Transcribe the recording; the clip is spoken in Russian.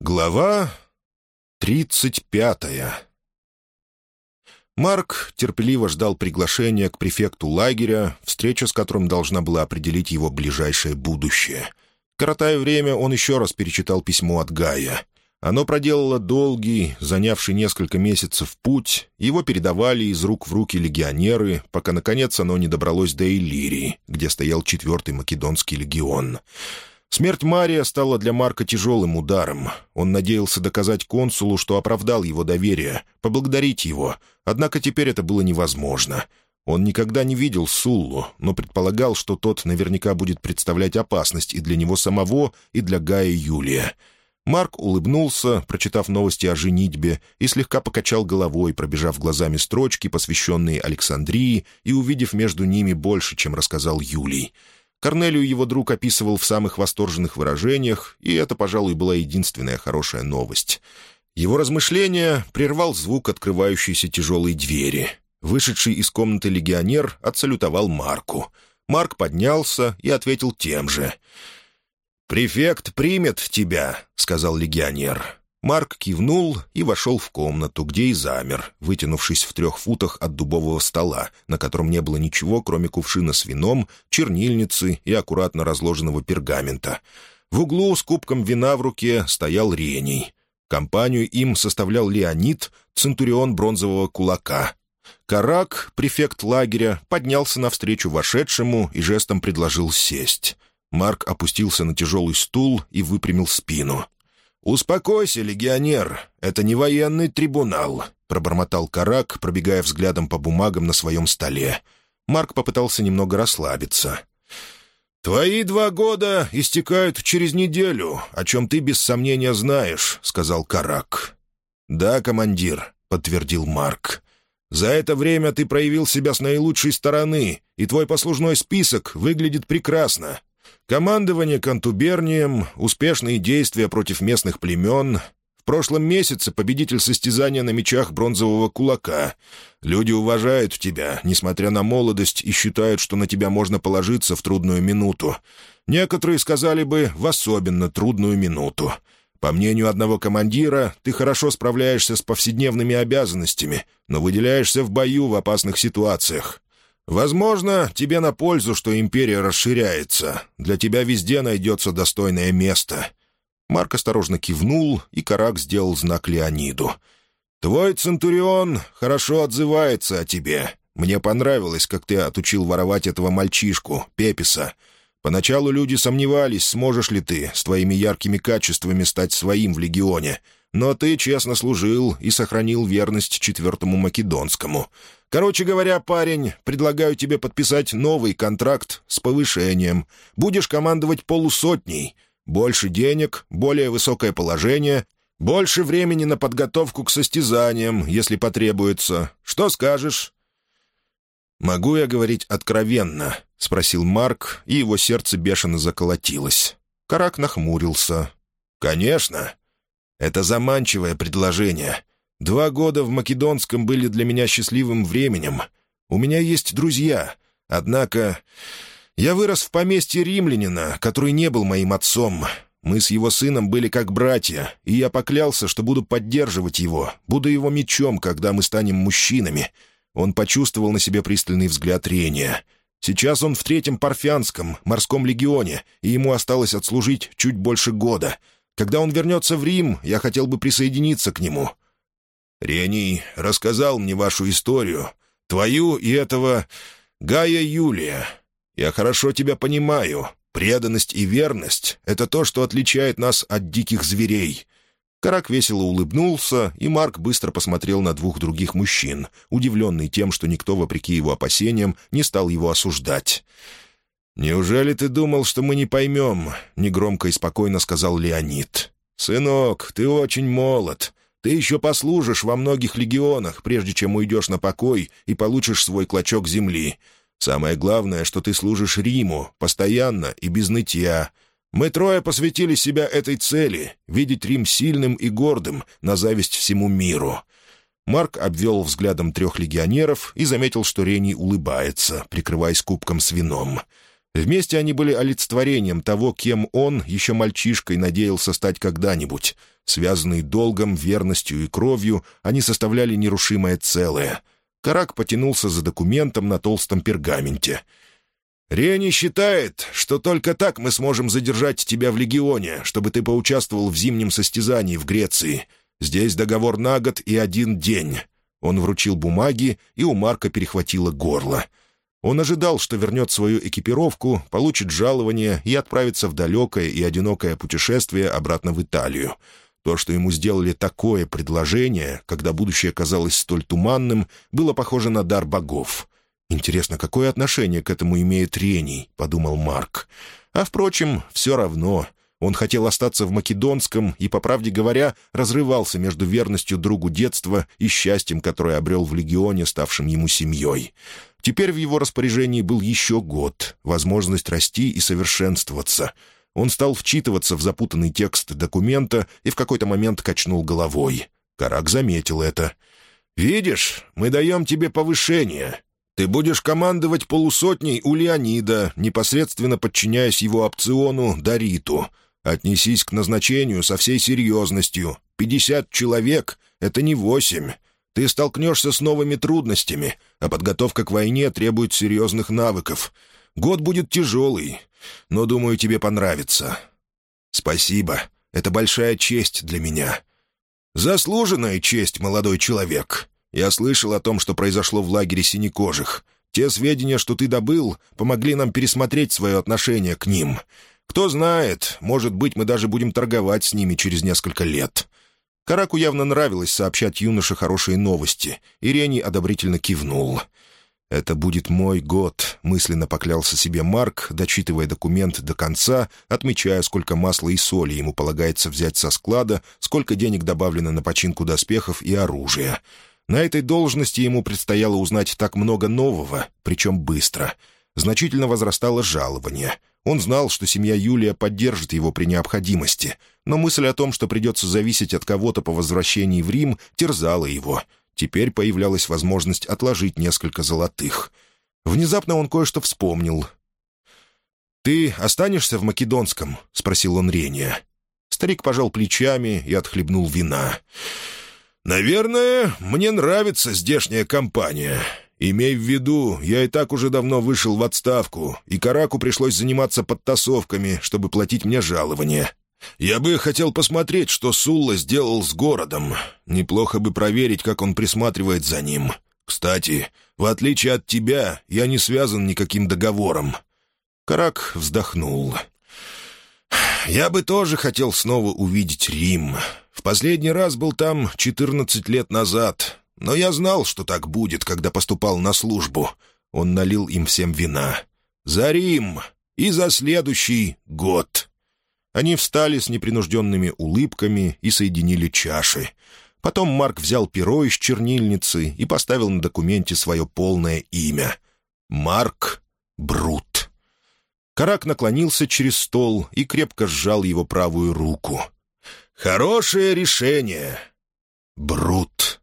Глава тридцать пятая Марк терпеливо ждал приглашения к префекту лагеря, встреча с которым должна была определить его ближайшее будущее. Коротая время, он еще раз перечитал письмо от Гая. Оно проделало долгий, занявший несколько месяцев путь, его передавали из рук в руки легионеры, пока, наконец, оно не добралось до Иллирии, где стоял четвертый македонский легион — Смерть Мария стала для Марка тяжелым ударом. Он надеялся доказать консулу, что оправдал его доверие, поблагодарить его, однако теперь это было невозможно. Он никогда не видел Суллу, но предполагал, что тот наверняка будет представлять опасность и для него самого, и для Гая Юлия. Марк улыбнулся, прочитав новости о женитьбе, и слегка покачал головой, пробежав глазами строчки, посвященные Александрии, и увидев между ними больше, чем рассказал Юлий. Корнелию его друг описывал в самых восторженных выражениях, и это, пожалуй, была единственная хорошая новость. Его размышления прервал звук открывающейся тяжелой двери. Вышедший из комнаты легионер отсалютовал Марку. Марк поднялся и ответил тем же. «Префект примет тебя», — сказал легионер. Марк кивнул и вошел в комнату, где и замер, вытянувшись в трех футах от дубового стола, на котором не было ничего, кроме кувшина с вином, чернильницы и аккуратно разложенного пергамента. В углу с кубком вина в руке стоял Рений. Компанию им составлял Леонид, центурион бронзового кулака. Карак, префект лагеря, поднялся навстречу вошедшему и жестом предложил сесть. Марк опустился на тяжелый стул и выпрямил спину. «Успокойся, легионер, это не военный трибунал», — пробормотал Карак, пробегая взглядом по бумагам на своем столе. Марк попытался немного расслабиться. «Твои два года истекают через неделю, о чем ты без сомнения знаешь», — сказал Карак. «Да, командир», — подтвердил Марк. «За это время ты проявил себя с наилучшей стороны, и твой послужной список выглядит прекрасно. Командование контубернием, успешные действия против местных племен. В прошлом месяце победитель состязания на мечах бронзового кулака. Люди уважают тебя, несмотря на молодость, и считают, что на тебя можно положиться в трудную минуту. Некоторые сказали бы «в особенно трудную минуту». По мнению одного командира, ты хорошо справляешься с повседневными обязанностями, но выделяешься в бою в опасных ситуациях. Возможно, тебе на пользу, что империя расширяется. Для тебя везде найдется достойное место». Марк осторожно кивнул, и Карак сделал знак Леониду. «Твой Центурион хорошо отзывается о тебе. Мне понравилось, как ты отучил воровать этого мальчишку, Пеписа. Поначалу люди сомневались, сможешь ли ты с твоими яркими качествами стать своим в Легионе. Но ты честно служил и сохранил верность четвертому Македонскому. Короче говоря, парень, предлагаю тебе подписать новый контракт с повышением. Будешь командовать полусотней. Больше денег, более высокое положение, больше времени на подготовку к состязаниям, если потребуется. Что скажешь?» «Могу я говорить откровенно?» — спросил Марк, и его сердце бешено заколотилось. Карак нахмурился. «Конечно. Это заманчивое предложение. Два года в Македонском были для меня счастливым временем. У меня есть друзья. Однако я вырос в поместье римлянина, который не был моим отцом. Мы с его сыном были как братья, и я поклялся, что буду поддерживать его, буду его мечом, когда мы станем мужчинами. Он почувствовал на себе пристальный взгляд Рения. Сейчас он в третьем Парфянском, морском легионе, и ему осталось отслужить чуть больше года. Когда он вернется в Рим, я хотел бы присоединиться к нему. Рений рассказал мне вашу историю, твою и этого Гая Юлия. Я хорошо тебя понимаю. Преданность и верность — это то, что отличает нас от диких зверей». Карак весело улыбнулся, и Марк быстро посмотрел на двух других мужчин, удивленный тем, что никто, вопреки его опасениям, не стал его осуждать. «Неужели ты думал, что мы не поймем?» — негромко и спокойно сказал Леонид. «Сынок, ты очень молод. Ты еще послужишь во многих легионах, прежде чем уйдешь на покой и получишь свой клочок земли. Самое главное, что ты служишь Риму, постоянно и без нытья. Мы трое посвятили себя этой цели — видеть Рим сильным и гордым, на зависть всему миру». Марк обвел взглядом трех легионеров и заметил, что Рений улыбается, прикрываясь кубком с вином. Вместе они были олицетворением того, кем он, еще мальчишкой, надеялся стать когда-нибудь. Связанные долгом, верностью и кровью, они составляли нерушимое целое. Карак потянулся за документом на толстом пергаменте. «Рени считает, что только так мы сможем задержать тебя в Легионе, чтобы ты поучаствовал в зимнем состязании в Греции. Здесь договор на год и один день». Он вручил бумаги, и у Марка перехватило горло — он ожидал, что вернет свою экипировку, получит жалование и отправится в далекое и одинокое путешествие обратно в Италию. То, что ему сделали такое предложение, когда будущее казалось столь туманным, было похоже на дар богов. «Интересно, какое отношение к этому имеет Рений?» — подумал Марк. А, впрочем, все равно. Он хотел остаться в Македонском и, по правде говоря, разрывался между верностью другу детства и счастьем, которое обрел в Легионе, ставшим ему семьей. Теперь в его распоряжении был еще год, возможность расти и совершенствоваться. Он стал вчитываться в запутанный текст документа и в какой-то момент качнул головой. Карак заметил это. «Видишь, мы даем тебе повышение. Ты будешь командовать полусотней у Леонида, непосредственно подчиняясь его опциону Дариту. Отнесись к назначению со всей серьезностью. Пятьдесят человек — это не восемь. Ты столкнешься с новыми трудностями, а подготовка к войне требует серьезных навыков. Год будет тяжелый, но, думаю, тебе понравится. Спасибо. Это большая честь для меня. Заслуженная честь, молодой человек. Я слышал о том, что произошло в лагере синекожих. Те сведения, что ты добыл, помогли нам пересмотреть свое отношение к ним. Кто знает, может быть, мы даже будем торговать с ними через несколько лет. Караку явно нравилось сообщать юноше хорошие новости. Ирений одобрительно кивнул. «Это будет мой год», — мысленно поклялся себе Марк, дочитывая документ до конца, отмечая, сколько масла и соли ему полагается взять со склада, сколько денег добавлено на починку доспехов и оружия. На этой должности ему предстояло узнать так много нового, причем быстро. Значительно возрастало жалование — он знал, что семья Юлия поддержит его при необходимости, но мысль о том, что придется зависеть от кого-то по возвращении в Рим, терзала его. Теперь появлялась возможность отложить несколько золотых. Внезапно он кое-что вспомнил. «Ты останешься в Македонском?» — спросил он Рения. Старик пожал плечами и отхлебнул вина. «Наверное, мне нравится здешняя компания. Имей в виду, я и так уже давно вышел в отставку, и Караку пришлось заниматься подтасовками, чтобы платить мне жалование. Я бы хотел посмотреть, что Сулла сделал с городом. Неплохо бы проверить, как он присматривает за ним. Кстати, в отличие от тебя, я не связан никаким договором». Карак вздохнул. «Я бы тоже хотел снова увидеть Рим. В последний раз был там четырнадцать лет назад. Но я знал, что так будет, когда поступал на службу. Он налил им всем вина. «За Рим! И за следующий год!» Они встали с непринужденными улыбками и соединили чаши. Потом Марк взял перо из чернильницы и поставил на документе свое полное имя. «Марк Брут». Карак наклонился через стол и крепко сжал его правую руку. «Хорошее решение, Брут».